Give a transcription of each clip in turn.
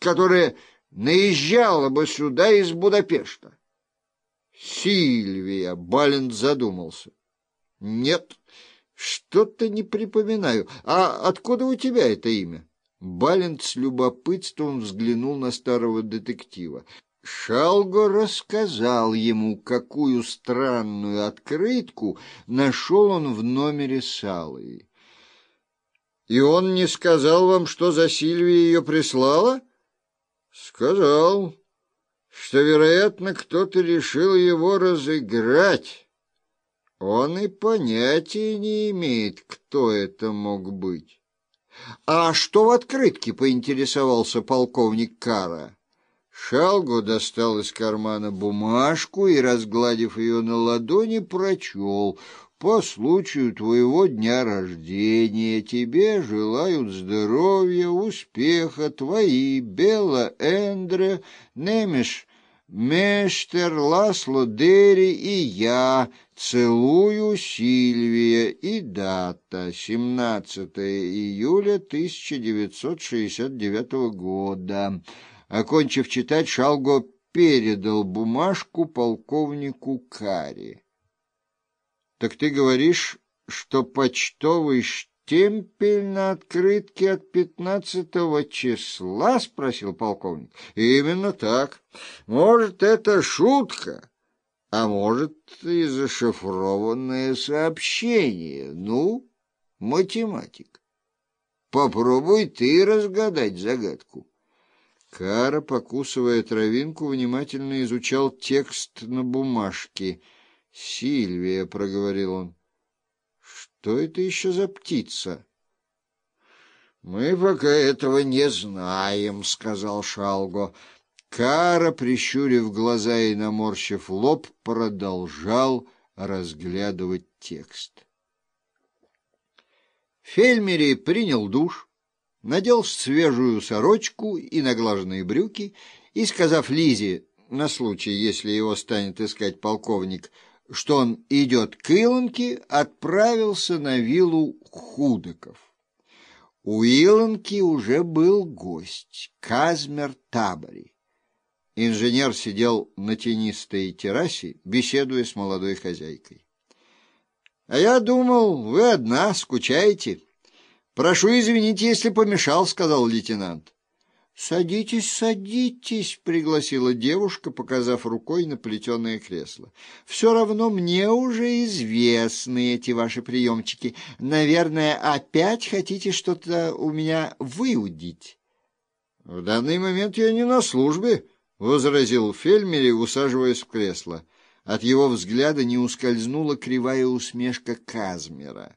которая наезжала бы сюда из Будапешта. Сильвия, Балент задумался. Нет, что-то не припоминаю. А откуда у тебя это имя? Балент с любопытством взглянул на старого детектива. Шалго рассказал ему, какую странную открытку нашел он в номере Салы. «И он не сказал вам, что за Сильвия ее прислала?» «Сказал, что, вероятно, кто-то решил его разыграть. Он и понятия не имеет, кто это мог быть». «А что в открытке?» — поинтересовался полковник Кара. Шалгу достал из кармана бумажку и, разгладив ее на ладони, прочел. «По случаю твоего дня рождения тебе желают здоровья, успеха, твои Бела Эндре, Немеш Мештер, Ласло Дери и я целую Сильвия и дата 17 июля 1969 года». Окончив читать, Шалго передал бумажку полковнику Кари. — Так ты говоришь, что почтовый штемпель на открытке от пятнадцатого числа? — спросил полковник. — Именно так. Может, это шутка, а может, и зашифрованное сообщение. Ну, математик, попробуй ты разгадать загадку. Кара, покусывая травинку, внимательно изучал текст на бумажке. «Сильвия», — проговорил он, — «что это еще за птица?» «Мы пока этого не знаем», — сказал Шалго. Кара, прищурив глаза и наморщив лоб, продолжал разглядывать текст. Фельмери принял душ надел свежую сорочку и наглаженные брюки и, сказав Лизе, на случай, если его станет искать полковник, что он идет к Илонке, отправился на виллу Худоков. У Илонки уже был гость, Казмер Табори. Инженер сидел на тенистой террасе, беседуя с молодой хозяйкой. — А я думал, вы одна, скучаете. «Прошу извинить, если помешал», — сказал лейтенант. «Садитесь, садитесь», — пригласила девушка, показав рукой на плетеное кресло. «Все равно мне уже известны эти ваши приемчики. Наверное, опять хотите что-то у меня выудить?» «В данный момент я не на службе», — возразил Фельмери, усаживаясь в кресло. От его взгляда не ускользнула кривая усмешка Казмера.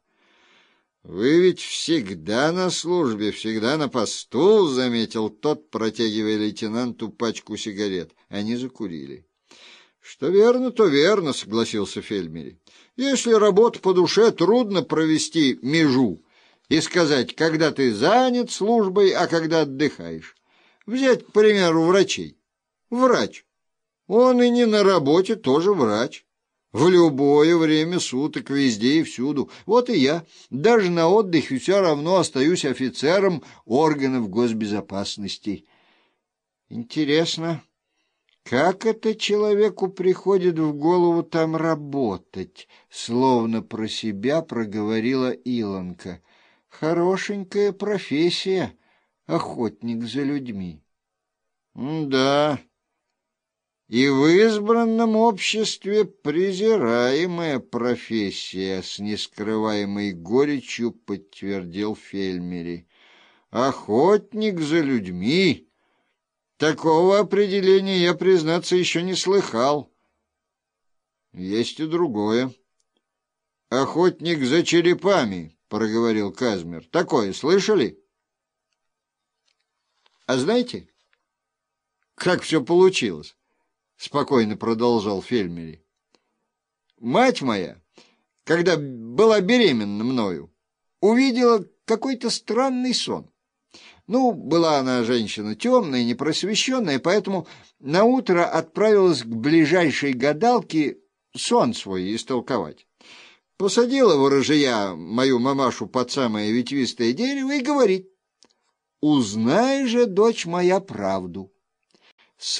«Вы ведь всегда на службе, всегда на посту», — заметил тот, протягивая лейтенанту пачку сигарет. Они закурили. «Что верно, то верно», — согласился Фельмери. «Если работа по душе, трудно провести межу и сказать, когда ты занят службой, а когда отдыхаешь. Взять, к примеру, врачей. Врач. Он и не на работе, тоже врач». В любое время суток, везде и всюду. Вот и я. Даже на отдыхе все равно остаюсь офицером органов госбезопасности. Интересно, как это человеку приходит в голову там работать? Словно про себя проговорила Илонка. Хорошенькая профессия, охотник за людьми. — Да, и в избранном обществе презираемая профессия, с нескрываемой горечью подтвердил Фельмери. Охотник за людьми. Такого определения я, признаться, еще не слыхал. Есть и другое. Охотник за черепами, проговорил Казмер. Такое слышали? А знаете, как все получилось? — спокойно продолжал Фельмери. «Мать моя, когда была беременна мною, увидела какой-то странный сон. Ну, была она женщина темная, непросвещенная, поэтому наутро отправилась к ближайшей гадалке сон свой истолковать. Посадила ворожия мою мамашу под самое ветвистое дерево и говорит, «Узнай же, дочь моя, правду».